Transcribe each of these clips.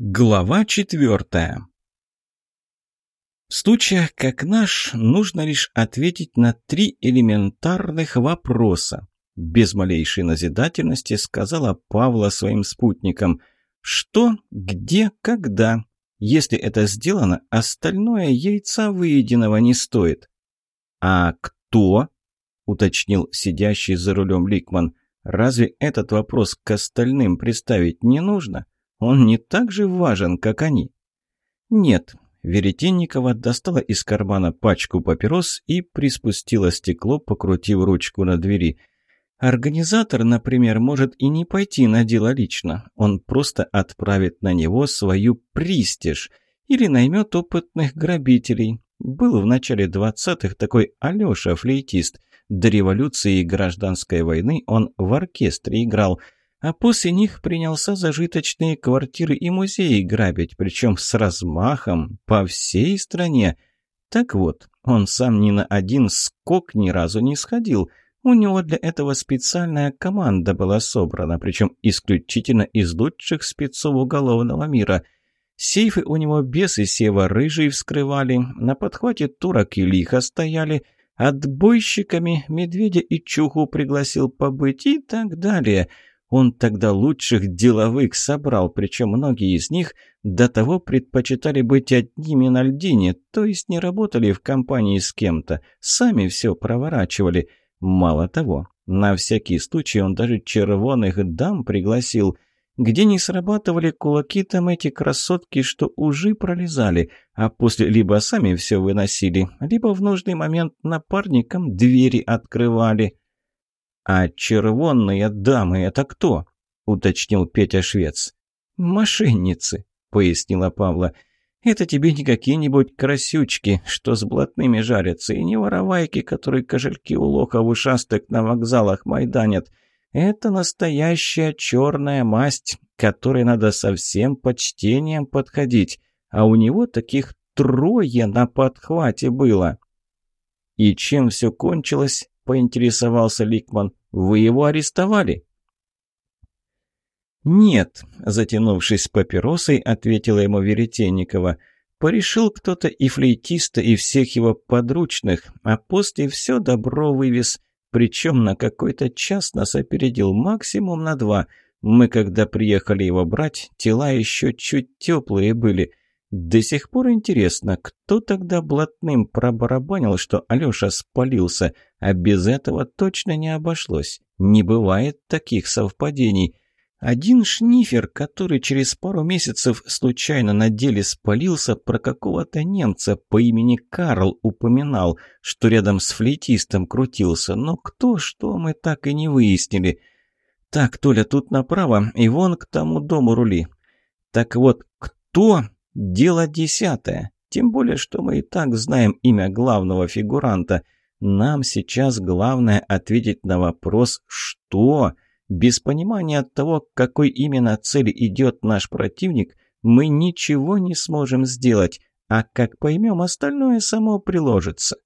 Глава четвертая. В случаях, как наш, нужно лишь ответить на три элементарных вопроса. Без малейшей назидательности сказала Павла своим спутникам. Что, где, когда. Если это сделано, остальное яйца выеденного не стоит. «А кто?» – уточнил сидящий за рулем Ликман. «Разве этот вопрос к остальным представить не нужно?» Он не так же важен, как они. Нет, Веретенникова достала из кармана пачку папирос и приспустила стекло, покрутив ручку на двери. Организатор, например, может и не пойти на дело лично. Он просто отправит на него свою пристиж или наймет опытных грабителей. Был в начале двадцатых такой Алёша, флейтист. До революции и гражданской войны он в оркестре играл – а после них принялся зажиточные квартиры и музеи грабить, причем с размахом по всей стране. Так вот, он сам ни на один скок ни разу не сходил. У него для этого специальная команда была собрана, причем исключительно из лучших спецов уголовного мира. Сейфы у него бесы сева рыжий вскрывали, на подхвате турок и лихо стояли, отбойщиками медведя и чуху пригласил побыть и так далее – он тогда лучших деловых собрал, причем многие из них до того предпочитали быть одними на льдине, то есть не работали в компании с кем-то, сами все проворачивали. Мало того, на всякий случай он даже червоных дам пригласил. Где не срабатывали кулаки, там эти красотки, что ужи пролезали, а после либо сами все выносили, либо в нужный момент напарникам двери открывали. «А червонные дамы — это кто?» — уточнил Петя Швец. «Мошенницы», — пояснила Павла. «Это тебе не какие-нибудь красючки, что с блатными жарятся, и не воровайки, которые кошельки у лохов ушастых на вокзалах майданят. Это настоящая черная масть, которой надо со всем почтением подходить, а у него таких трое на подхвате было». «И чем все кончилось?» — поинтересовался Ликман. Вы его арестовали?» «Нет», — затянувшись папиросой, ответила ему Веретенникова. «Порешил кто-то и флейтиста, и всех его подручных, а после все добро вывез. Причем на какой-то час нас опередил, максимум на два. Мы, когда приехали его брать, тела еще чуть теплые были. До сих пор интересно, кто тогда блатным пробарабанил, что Алёша спалился, а без этого точно не обошлось. Не бывает таких совпадений. Один шнифер, который через пару месяцев случайно на деле спалился, про какого-то немца по имени Карл упоминал, что рядом с флейтистом крутился, но кто, что мы так и не выяснили. Так, Толя, тут направо, и вон к тому дому рули. Так вот, кто Дело десятое. Тем более, что мы и так знаем имя главного фигуранта. Нам сейчас главное ответить на вопрос «что?». Без понимания того, к какой именно цели идет наш противник, мы ничего не сможем сделать, а как поймем, остальное само приложится.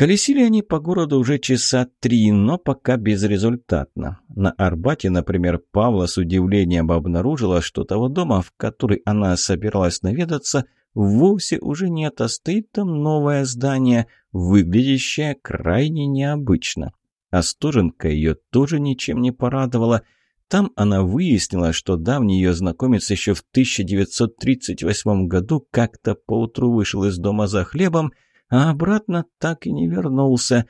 Колесили они по городу уже часа три, но пока безрезультатно. На Арбате, например, Павла с удивлением обнаружила, что того дома, в который она собиралась наведаться, вовсе уже нет, а стоит там новое здание, выглядящее крайне необычно. Остуженка ее тоже ничем не порадовала. Там она выяснила, что давний ее знакомец еще в 1938 году как-то поутру вышел из дома за хлебом – а обратно так и не вернулся.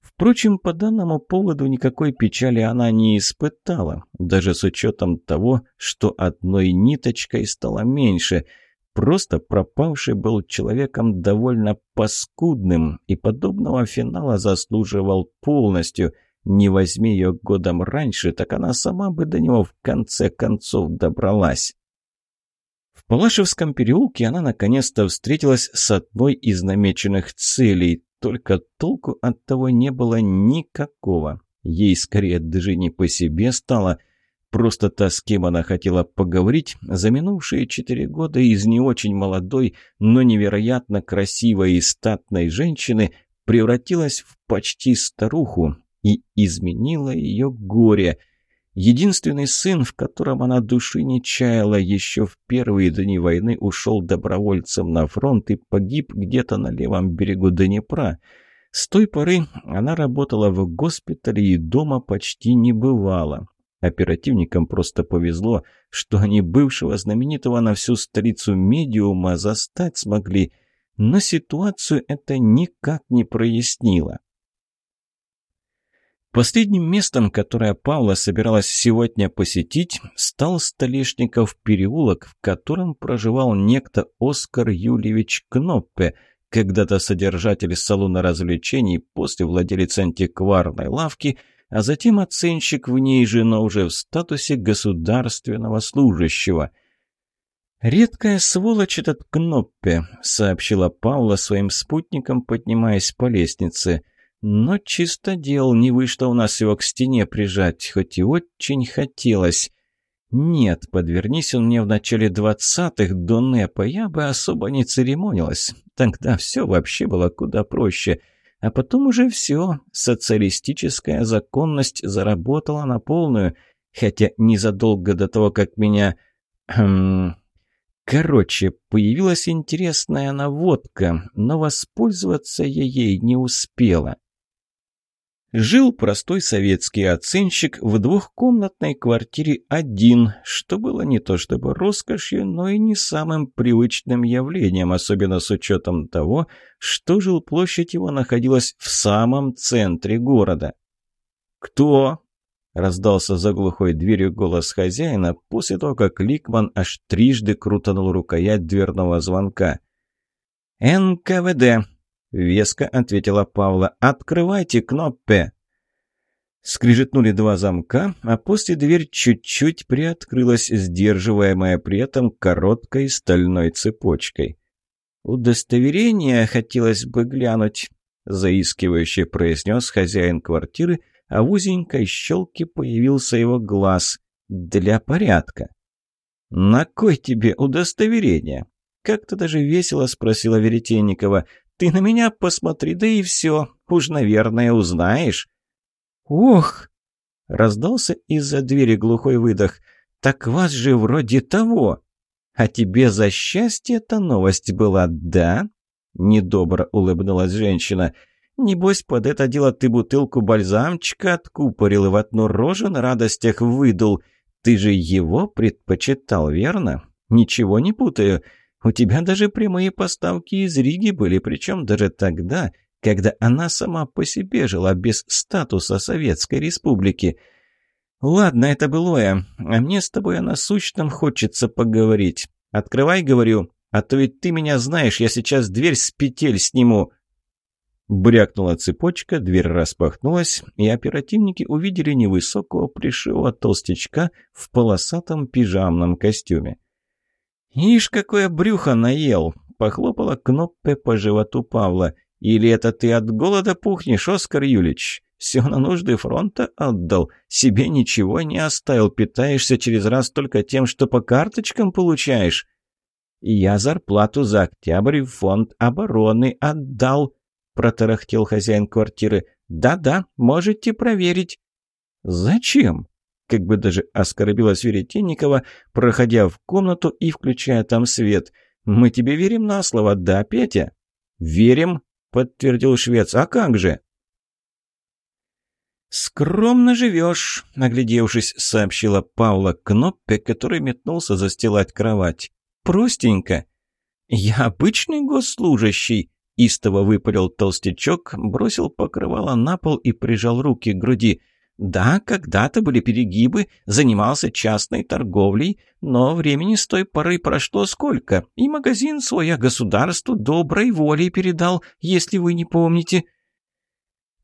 Впрочем, по данному поводу никакой печали она не испытала, даже с учетом того, что одной ниточкой стало меньше. Просто пропавший был человеком довольно паскудным и подобного финала заслуживал полностью. Не возьми ее годом раньше, так она сама бы до него в конце концов добралась. В Палашевском переулке она наконец-то встретилась с одной из намеченных целей, только толку от того не было никакого. Ей скорее даже не по себе стало. Просто та, с кем она хотела поговорить, за минувшие четыре года из не очень молодой, но невероятно красивой и статной женщины превратилась в почти старуху и изменила ее горе – Единственный сын, в котором она души не чаяла, еще в первые дни войны ушел добровольцем на фронт и погиб где-то на левом берегу Днепра. С той поры она работала в госпитале и дома почти не бывала. Оперативникам просто повезло, что они бывшего знаменитого на всю столицу медиума застать смогли, но ситуацию это никак не прояснило. Последним местом, которое Павла собиралась сегодня посетить, стал Столешников переулок, в котором проживал некто Оскар Юльевич Кноппе, когда-то содержатель салона развлечений, после владелец антикварной лавки – а затем оценщик в ней же, но уже в статусе государственного служащего. «Редкая сволочь этот Кноппе», — сообщила Павла своим спутникам, поднимаясь по лестнице. «Но чисто дел не вышло у нас его к стене прижать, хоть и очень хотелось». «Нет, подвернись он мне в начале двадцатых до НЭПа, я бы особо не церемонилась. Тогда все вообще было куда проще». А потом уже все, социалистическая законность заработала на полную, хотя незадолго до того, как меня... Хм, короче, появилась интересная наводка, но воспользоваться я ей не успела. Жил простой советский оценщик в двухкомнатной квартире один, что было не то чтобы роскошью, но и не самым привычным явлением, особенно с учетом того, что жилплощадь его находилась в самом центре города. «Кто?» — раздался за глухой дверью голос хозяина после того, как Ликман аж трижды крутанул рукоять дверного звонка. «НКВД», Веско ответила Павла. «Открывайте, Кноппе!» Скрижетнули два замка, а после дверь чуть-чуть приоткрылась, сдерживаемая при этом короткой стальной цепочкой. «Удостоверение хотелось бы глянуть», — заискивающе произнес хозяин квартиры, а в узенькой щелке появился его глаз. «Для порядка». «На кой тебе удостоверение?» Как-то даже весело спросила Веретенникова. Ты на меня посмотри, да и все. Уж, наверное, узнаешь». «Ох!» — раздался из-за двери глухой выдох. «Так вас же вроде того!» «А тебе за счастье эта новость была, да?» Недобро улыбнулась женщина. «Небось, под это дело ты бутылку бальзамчика откупорил и в одну рожу на радостях выдул. Ты же его предпочитал, верно? Ничего не путаю. У тебя даже прямые поставки из Риги были, причем даже тогда, когда она сама по себе жила без статуса Советской Республики. Ладно, это былое, а мне с тобой о насущном хочется поговорить. Открывай, говорю, а то ведь ты меня знаешь, я сейчас дверь с петель сниму». Брякнула цепочка, дверь распахнулась, и оперативники увидели невысокого пришивого толстячка в полосатом пижамном костюме. «Ишь, какое брюхо наел!» — похлопала Кноппе по животу Павла. «Или это ты от голода пухнешь, Оскар Юлич? Все на нужды фронта отдал, себе ничего не оставил, питаешься через раз только тем, что по карточкам получаешь». «Я зарплату за октябрь в фонд обороны отдал», — протарахтел хозяин квартиры. «Да-да, можете проверить». «Зачем?» Как бы даже оскорбилась Веретенникова, проходя в комнату и включая там свет. «Мы тебе верим на слово, да, Петя?» «Верим», — подтвердил швец. «А как же?» «Скромно живешь», — наглядевшись, сообщила Павла Кноппе, который метнулся застилать кровать. «Простенько». «Я обычный госслужащий», — истово выпалил толстячок, бросил покрывало на пол и прижал руки к груди. Да, когда-то были перегибы, занимался частной торговлей, но времени с той поры прошло сколько, и магазин свой я государству доброй волей передал, если вы не помните».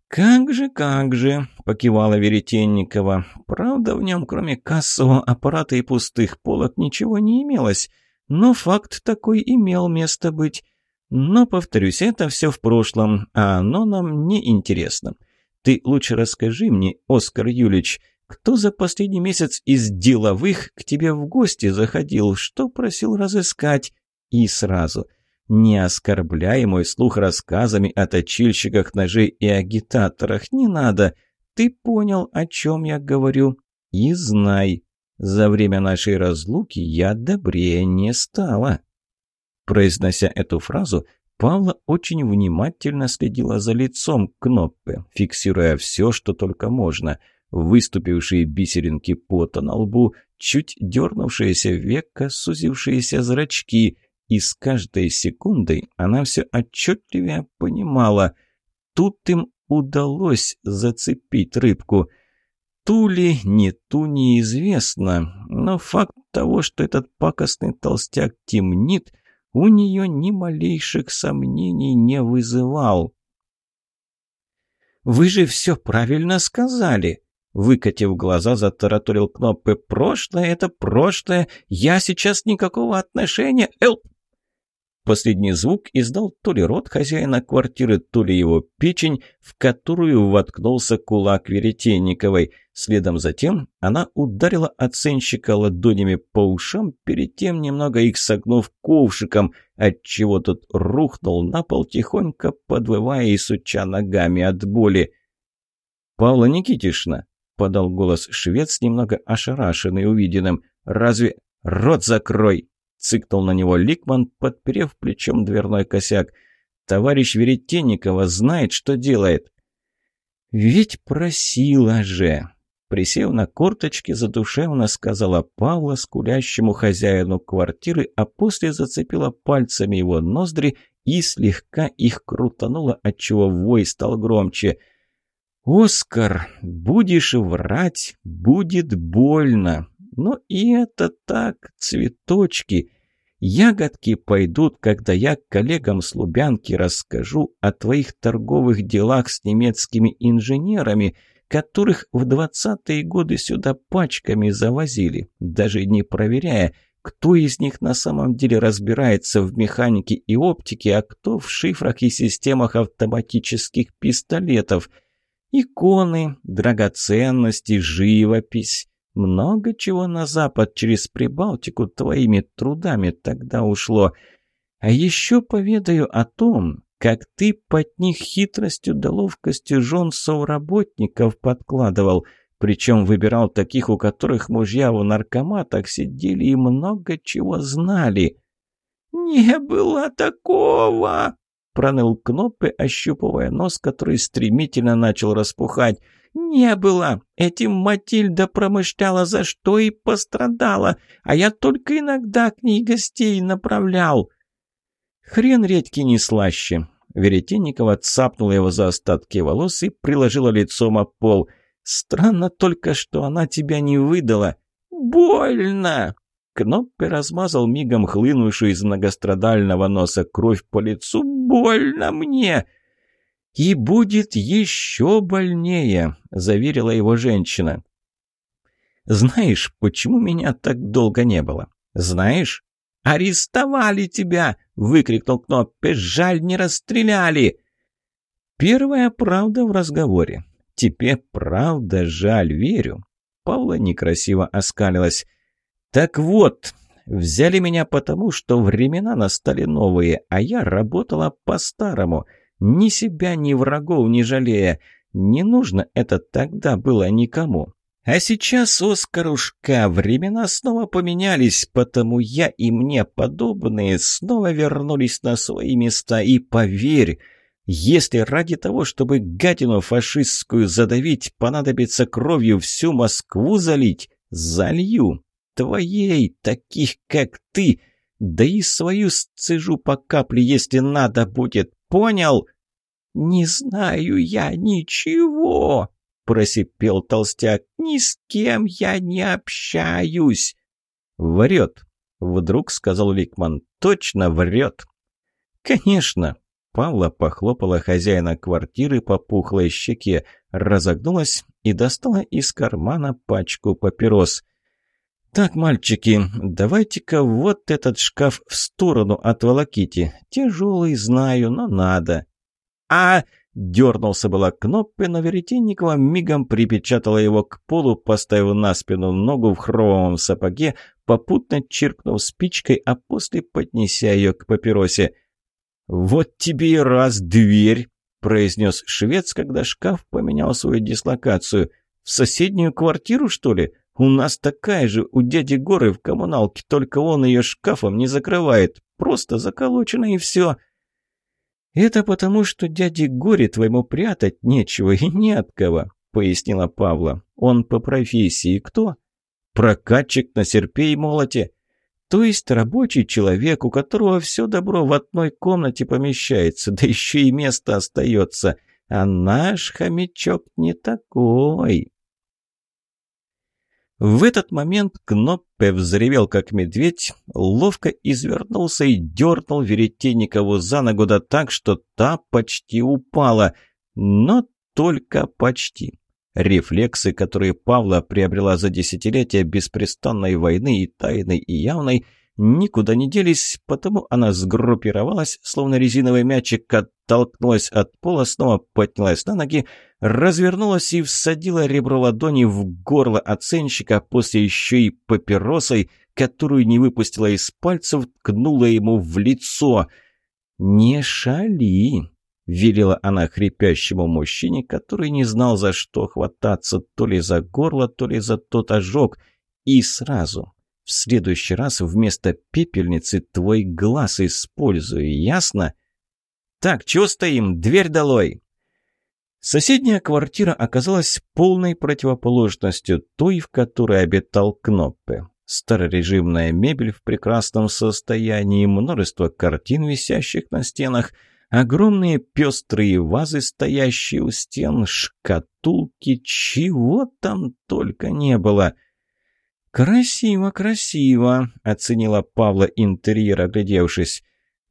«Как же, как же!» — покивала Веретенникова. «Правда, в нем, кроме кассового аппарата и пустых полок, ничего не имелось, но факт такой имел место быть. Но, повторюсь, это все в прошлом, а оно нам не интересно. Ты лучше расскажи мне, Оскар Юлич, кто за последний месяц из деловых к тебе в гости заходил, что просил разыскать? И сразу. Не оскорбляй мой слух рассказами о точильщиках ножей и агитаторах, не надо. Ты понял, о чем я говорю? И знай, за время нашей разлуки я добрее не стала». Произнося эту фразу, Павла очень внимательно следила за лицом Кноппе, фиксируя все, что только можно. Выступившие бисеринки пота на лбу, чуть дернувшиеся века, сузившиеся зрачки. И с каждой секундой она все отчетливее понимала. Тут им удалось зацепить рыбку – Ту ли, не ту неизвестно, но факт того, что этот пакостный толстяк темнит, у нее ни малейших сомнений не вызывал. «Вы же все правильно сказали!» Выкатив глаза, затараторил Кноппе. «Прошлое — это прошлое! Я сейчас никакого отношения... Эл, Последний звук издал то ли рот хозяина квартиры, то ли его печень, в которую воткнулся кулак Веретенниковой. Следом затем она ударила оценщика ладонями по ушам, перед тем немного их согнув ковшиком, отчего тот рухнул на пол, тихонько подвывая и суча ногами от боли. «Павла Никитишна!» — подал голос швец, немного ошарашенный увиденным. «Разве... Рот закрой!» Цыкнул на него Ликман, подперев плечом дверной косяк. «Товарищ Веретенникова знает, что делает». «Ведь просила же!» Присев на корточки, задушевно сказала Павла скулящему хозяину квартиры, а после зацепила пальцами его ноздри и слегка их крутанула, отчего вой стал громче. «Оскар, будешь врать, будет больно. Но и это так, цветочки. Ягодки пойдут, когда я коллегам с Лубянки расскажу о твоих торговых делах с немецкими инженерами, которых в двадцатые годы сюда пачками завозили, даже не проверяя, кто из них на самом деле разбирается в механике и оптике, а кто в шифрах и системах автоматических пистолетов. Иконы, драгоценности, живопись. Много чего на запад через Прибалтику твоими трудами тогда ушло. А еще поведаю о том, как ты под них хитростью да ловкостью жен совработников подкладывал, причем выбирал таких, у которых мужья в наркоматах сидели и много чего знали. «Не было такого!» — проныл Кноппе, ощупывая нос, который стремительно начал распухать. «Не было. Этим Матильда промышляла, за что и пострадала, а я только иногда к ней гостей направлял». Хрен редьки не слаще. Веретенникова цапнула его за остатки волос и приложила лицом о пол. «Странно только, что она тебя не выдала». «Больно!» Кноппе размазал мигом хлынувшую из многострадального носа кровь по лицу. «Больно мне!» «И будет еще больнее», — заверила его женщина. «Знаешь, почему меня так долго не было? Знаешь?» «Арестовали тебя!» — выкрикнул Кноппе. «Жаль, не расстреляли!» Первая правда в разговоре. Тебе правда жаль, верю. Павла некрасиво оскалилась. «Так вот, взяли меня потому, что времена настали новые, а я работала по-старому». Ни себя, ни врагов не жалея. Не нужно это тогда было никому. А сейчас, Оскарушка, времена снова поменялись, потому я и мне подобные снова вернулись на свои места. И поверь, если ради того, чтобы гадину фашистскую задавить, понадобится кровью всю Москву залить, залью. Твоей, таких как ты, да и свою сцежу по капле, если надо будет. Понял?» «Не знаю я ничего», — просипел толстяк. «Ни с кем я не общаюсь». «Врет», — вдруг сказал Ликман. «Точно врет». «Конечно». Павла похлопала хозяина квартиры по пухлой щеке, разогнулась и достала из кармана пачку папирос. «Так, мальчики, давайте-ка вот этот шкаф в сторону отволоките. Тяжелый, знаю, но надо». «А...» Дернулся было Кноппе, но Веретенникова мигом припечатала его к полу, поставив на спину ногу в хромовом сапоге, попутно чиркнув спичкой, а после поднеся ее к папиросе. «Вот тебе и раз дверь!» — произнес швец, когда шкаф поменял свою дислокацию. «В соседнюю квартиру, что ли? У нас такая же у дяди Горы в коммуналке, только он ее шкафом не закрывает. Просто заколочено и все. Это потому, что дяде Горе твоему прятать нечего и не от кого, пояснила Павла. Он по профессии кто? Прокатчик на серпе и молоте. То есть рабочий человек, у которого все добро в одной комнате помещается, да еще и место остается. А наш хомячок не такой. В этот момент Кноппе взревел, как медведь, ловко извернулся и дернул Веретенникову за ногу да так, что та почти упала. Но только почти. Рефлексы, которые Павла приобрела за десятилетия беспрестанной войны и тайной, и явной – никуда не делись, потому она сгруппировалась, словно резиновый мячик, оттолкнулась от пола, снова поднялась на ноги, развернулась и всадила ребро ладони в горло оценщика, после еще и папиросой, которую не выпустила из пальцев, ткнула ему в лицо. «Не шали!» — велела она хрипящему мужчине, который не знал, за что хвататься, то ли за горло, то ли за тот ожог, и сразу, в следующий раз вместо пепельницы твой глаз использую, ясно? Так, чего стоим? Дверь долой!» Соседняя квартира оказалась полной противоположностью той, в которой обитал Кноппе. Старорежимная мебель в прекрасном состоянии, множество картин, висящих на стенах, огромные пестрые вазы, стоящие у стен, шкатулки, чего там только не было — «Красиво, красиво», — оценила Павла интерьер, оглядевшись.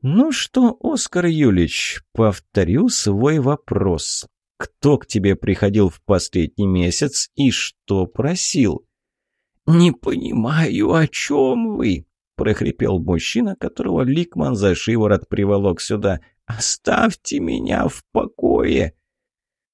«Ну что, Оскар Юлич, повторю свой вопрос. Кто к тебе приходил в последний месяц и что просил?» «Не понимаю, о чем вы?» — прохрипел мужчина, которого Ликман за шиворот приволок сюда. «Оставьте меня в покое!»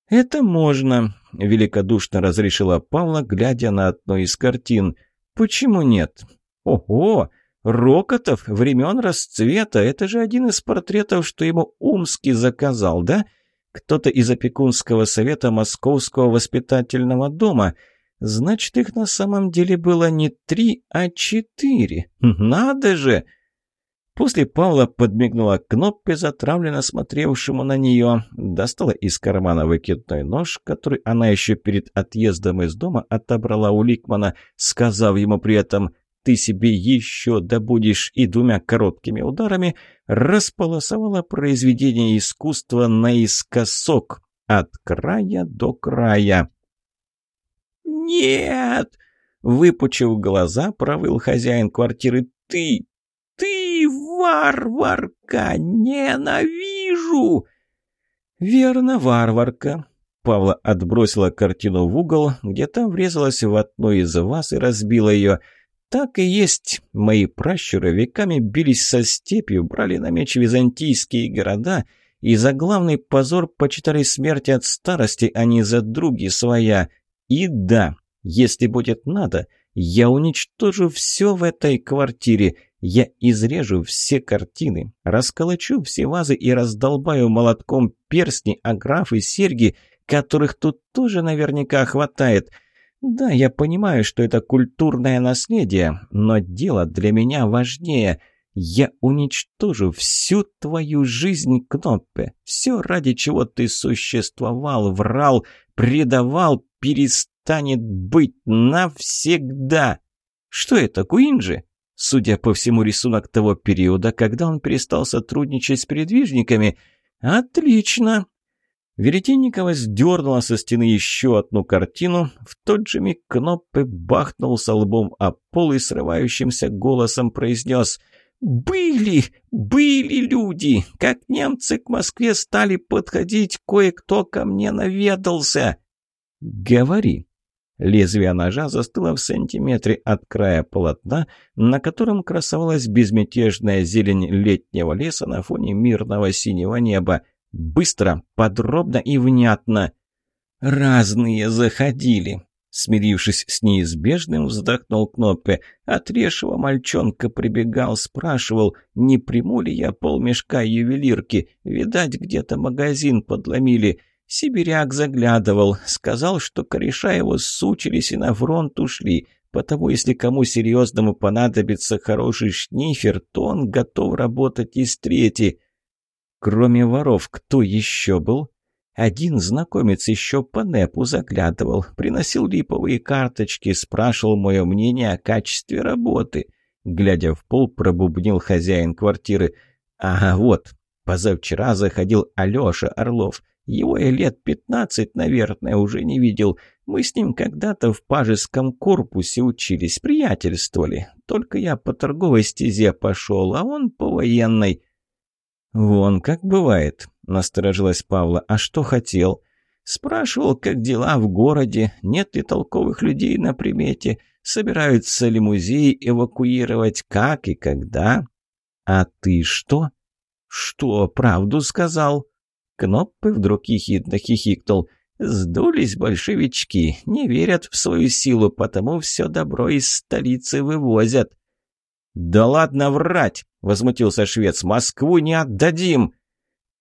«Это можно», — великодушно разрешила Павла, глядя на одну из картин. «Почему нет?» «Ого! Рокотов времен расцвета! Это же один из портретов, что ему Умский заказал, да? Кто-то из опекунского совета Московского воспитательного дома. Значит, их на самом деле было не три, а четыре. Надо же!» После Павла подмигнула Кноппе, затравленно смотревшему на нее, достала из кармана выкидной нож, который она еще перед отъездом из дома отобрала у Ликмана, сказав ему при этом «ты себе еще добудешь» и двумя короткими ударами располосовала произведение искусства наискосок, от края до края. «Нет!» — выпучив глаза, провыл хозяин квартиры. «Ты, ты варварка! Ненавижу!» «Верно, варварка!» Павла отбросила картину в угол, где там врезалась в одну из вас и разбила ее. «Так и есть. Мои пращуры веками бились со степью, брали на меч византийские города» и за главный позор почитали смерть от старости, а не за други своя. И да, если будет надо, я уничтожу все в этой квартире. Я изрежу все картины, расколочу все вазы и раздолбаю молотком перстни, аграфы, серьги, которых тут тоже наверняка хватает. Да, я понимаю, что это культурное наследие, но дело для меня важнее. Я уничтожу всю твою жизнь, Кноппе. Все, ради чего ты существовал, врал, предавал, перестанет быть навсегда. Что это, Куинджи? Судя по всему, рисунок того периода, когда он перестал сотрудничать с передвижниками. Отлично! Веретенникова сдернула со стены еще одну картину. В тот же миг Кноппе бахнулся лбом о пол и срывающимся голосом произнес «Были, были люди! Как немцы к Москве стали подходить, кое-кто ко мне наведался!» «Говори!» Лезвие ножа застыло в сантиметре от края полотна, на котором красовалась безмятежная зелень летнего леса на фоне мирного синего неба. Быстро, подробно и внятно. «Разные заходили», Смирившись с неизбежным, вздохнул Кноппе. Отрешего мальчонка прибегал, спрашивал, не приму ли я полмешка ювелирки. Видать, где-то магазин подломили. Сибиряк заглядывал, сказал, что кореша его сучились и на фронт ушли. Потому если кому серьезному понадобится хороший шнифер, то он готов работать из трети. Кроме воров, кто еще был? Один знакомец еще по НЭПу заглядывал, приносил липовые карточки, спрашивал мое мнение о качестве работы. Глядя в пол, пробубнил хозяин квартиры. «Ага, вот, позавчера заходил Алеша Орлов. Его я лет пятнадцать, наверное, уже не видел. Мы с ним когда-то в пажеском корпусе учились, приятельствовали. Только я по торговой стезе пошел, а он по военной». «Вон как бывает», — насторожилась Павла. «А что хотел?» «Спрашивал, как дела в городе, нет ли толковых людей на примете, собираются ли музеи эвакуировать, как и когда». «А ты что?» «Что, правду сказал?» Кноппы вдруг ехидно хихикнул. «Сдулись большевички, не верят в свою силу, потому все добро из столицы вывозят». «Да ладно врать!» — возмутился швец. «Москву не отдадим!»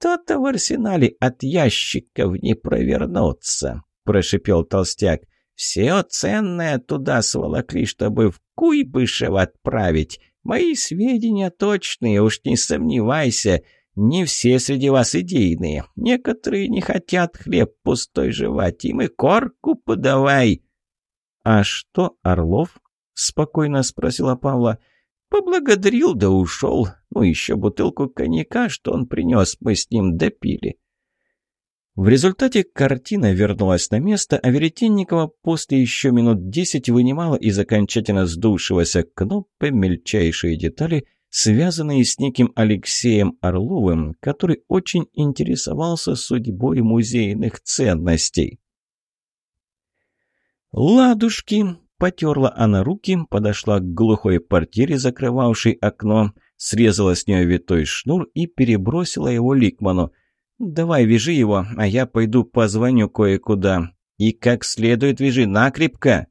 «То-то в арсенале от ящиков не провернуться», — прошипел толстяк. «Все ценное туда сволокли, чтобы в Куйбышев отправить. Мои сведения точные, уж не сомневайся. Не все среди вас идейные. Некоторые не хотят хлеб пустой жевать, им и корку подавай». «А что, Орлов?» — спокойно спросила Павла. — Поблагодарил да ушел. Ну, еще бутылку коньяка, что он принес, мы с ним допили. В результате картина вернулась на место, а Веретенникова после еще минут десять вынимала из окончательно сдувшегося кнопы мельчайшие детали, связанные с неким Алексеем Орловым, который очень интересовался судьбой музейных ценностей. «Ладушки!» Потерла она руки, подошла к глухой портьере, закрывавшей окно, срезала с нее витой шнур и перебросила его Ликману. «Давай, вяжи его, а я пойду позвоню кое-куда. И как следует вяжи накрепко!»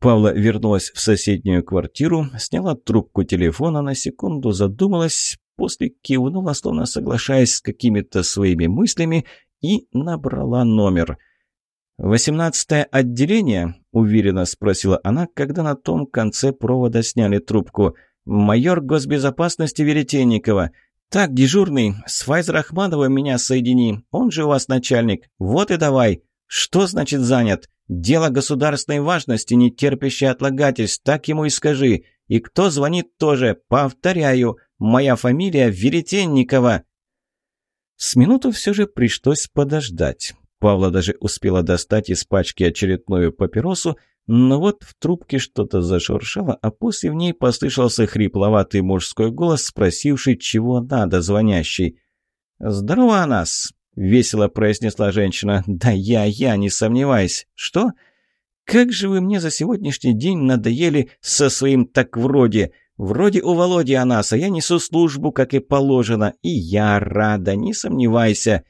Павла вернулась в соседнюю квартиру, сняла трубку телефона, на секунду задумалась, после кивнула, словно соглашаясь с какими-то своими мыслями, и набрала номер – «Восемнадцатое отделение?» – уверенно спросила она, когда на том конце провода сняли трубку. «Майор госбезопасности Веретенникова. Так, дежурный, с Файзрахмановым меня соедини. Он же у вас начальник. Вот и давай. Что значит занят? Дело государственной важности, не терпящее отлагательств. Так ему и скажи. И кто звонит тоже. Повторяю, моя фамилия Веретенникова». С минуту все же пришлось подождать. Павла даже успела достать из пачки очередную папиросу, но вот в трубке что-то зашуршало, а после в ней послышался хрипловатый мужской голос, спросивший, чего надо звонящий. «Здорово, Анас!» — весело произнесла женщина. «Да я, я, не сомневаюсь. Что? Как же вы мне за сегодняшний день надоели со своим так вроде. Вроде у Володи Анаса я несу службу, как и положено, и я рада, не сомневайся.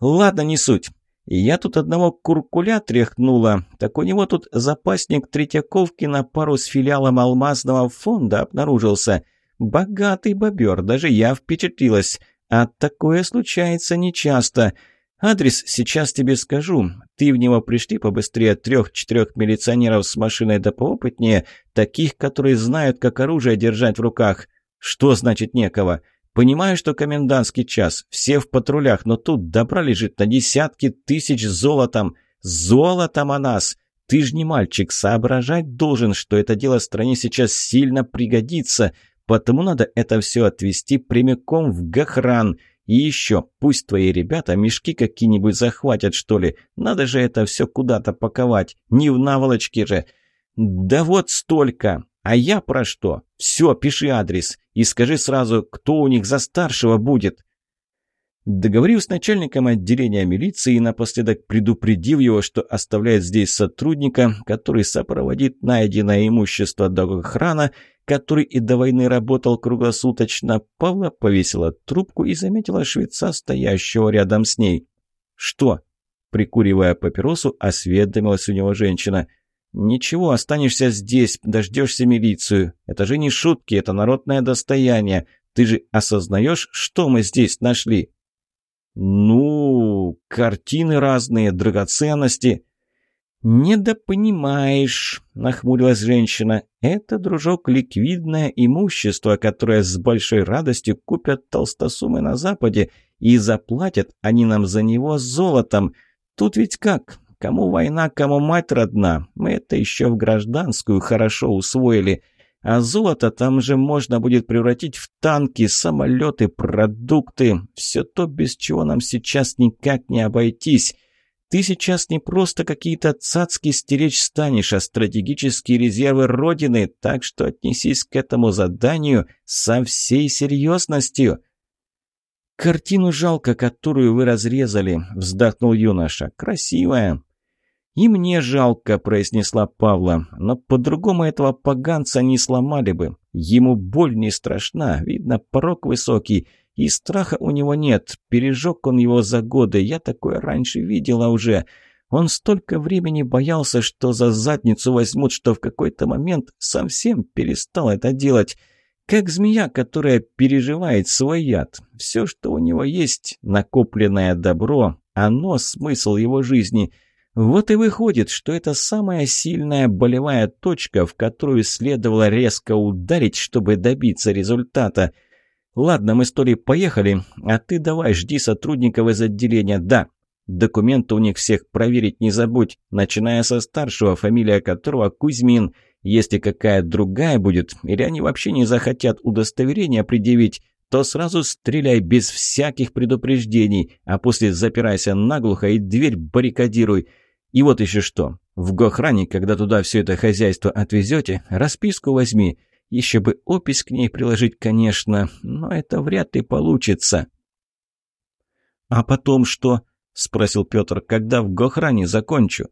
Ладно, не суть. Я тут одного куркуля тряхнула, так у него тут запасник Третьяковки на пару с филиалом алмазного фонда обнаружился. Богатый бобер, даже я впечатлилась. А такое случается нечасто. Адрес сейчас тебе скажу. Ты в него пришли побыстрее трех-четырех милиционеров с машиной да поопытнее, таких, которые знают, как оружие держать в руках. Что значит некого? Понимаю, что комендантский час, все в патрулях, но тут добра лежит на десятки тысяч золотом. Золотом о нас! Ты ж не мальчик, соображать должен, что это дело стране сейчас сильно пригодится, потому надо это все отвезти прямиком в Гахран. И еще, пусть твои ребята мешки какие-нибудь захватят, что ли. Надо же это все куда-то паковать, не в наволочке же. Да вот столько! А я про что? Все, пиши адрес. И скажи сразу, кто у них за старшего будет. Договорив с начальником отделения милиции и напоследок предупредив его, что оставляет здесь сотрудника, который сопроводит найденное имущество до охрана, который и до войны работал круглосуточно, Павла повесила трубку и заметила швеца, стоящего рядом с ней. «Что?» Прикуривая папиросу, осведомилась у него женщина – «Ничего, останешься здесь, дождешься милицию. Это же не шутки, это народное достояние. Ты же осознаешь, что мы здесь нашли?» «Ну, картины разные, драгоценности». «Недопонимаешь», — нахмурилась женщина. «Это, дружок, ликвидное имущество, которое с большой радостью купят толстосумы на Западе, и заплатят они нам за него золотом. Тут ведь как? Кому война, кому мать родна. Мы это еще в гражданскую хорошо усвоили. А золото там же можно будет превратить в танки, самолеты, продукты. Все то, без чего нам сейчас никак не обойтись». Ты сейчас не просто какие-то цацки стеречь станешь, а стратегические резервы Родины, так что отнесись к этому заданию со всей серьезностью». «Картину жалко, которую вы разрезали», — вздохнул юноша. «Красивая». «И мне жалко», — произнесла Павла, «но по-другому этого поганца не сломали бы. Ему боль не страшна, видно, порог высокий». И страха у него нет. Пережег он его за годы. Я такое раньше видела уже. Он столько времени боялся, что за задницу возьмут, что в какой-то момент совсем перестал это делать. Как змея, которая переживает свой яд. Все, что у него есть, накопленное добро, оно смысл его жизни. Вот и выходит, что это самая сильная болевая точка, в которую следовало резко ударить, чтобы добиться результата – «Ладно, мы с Толей поехали, а ты давай жди сотрудников из отделения, да. Документы у них всех проверить не забудь, начиная со старшего, фамилия которого Кузьмин. Если какая другая будет, или они вообще не захотят удостоверение предъявить, то сразу стреляй без всяких предупреждений, а после запирайся наглухо и дверь баррикадируй. И вот еще что. В Гохране, когда туда все это хозяйство отвезете, расписку возьми». Еще бы опись к ней приложить, конечно, но это вряд ли получится. «А потом что?» — спросил Петр. «Когда в Гохране закончу?»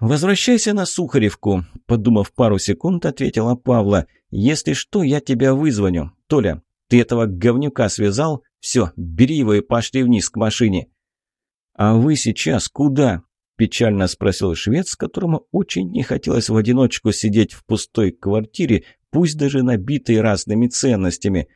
«Возвращайся на Сухаревку», — подумав пару секунд, ответила Павла. «Если что, я тебя вызвоню. Толя, ты этого говнюка связал? Все, бери его и пошли вниз к машине». «А вы сейчас куда?» – печально спросил швец, которому очень не хотелось в одиночку сидеть в пустой квартире, пусть даже набитый разными ценностями.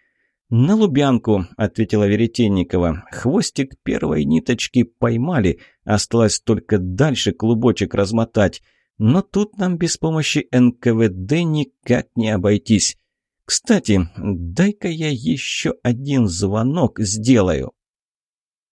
«На Лубянку», — ответила Веретенникова. «Хвостик первой ниточки поймали, осталось только дальше клубочек размотать. Но тут нам без помощи НКВД никак не обойтись. Кстати, дай-ка я еще один звонок сделаю».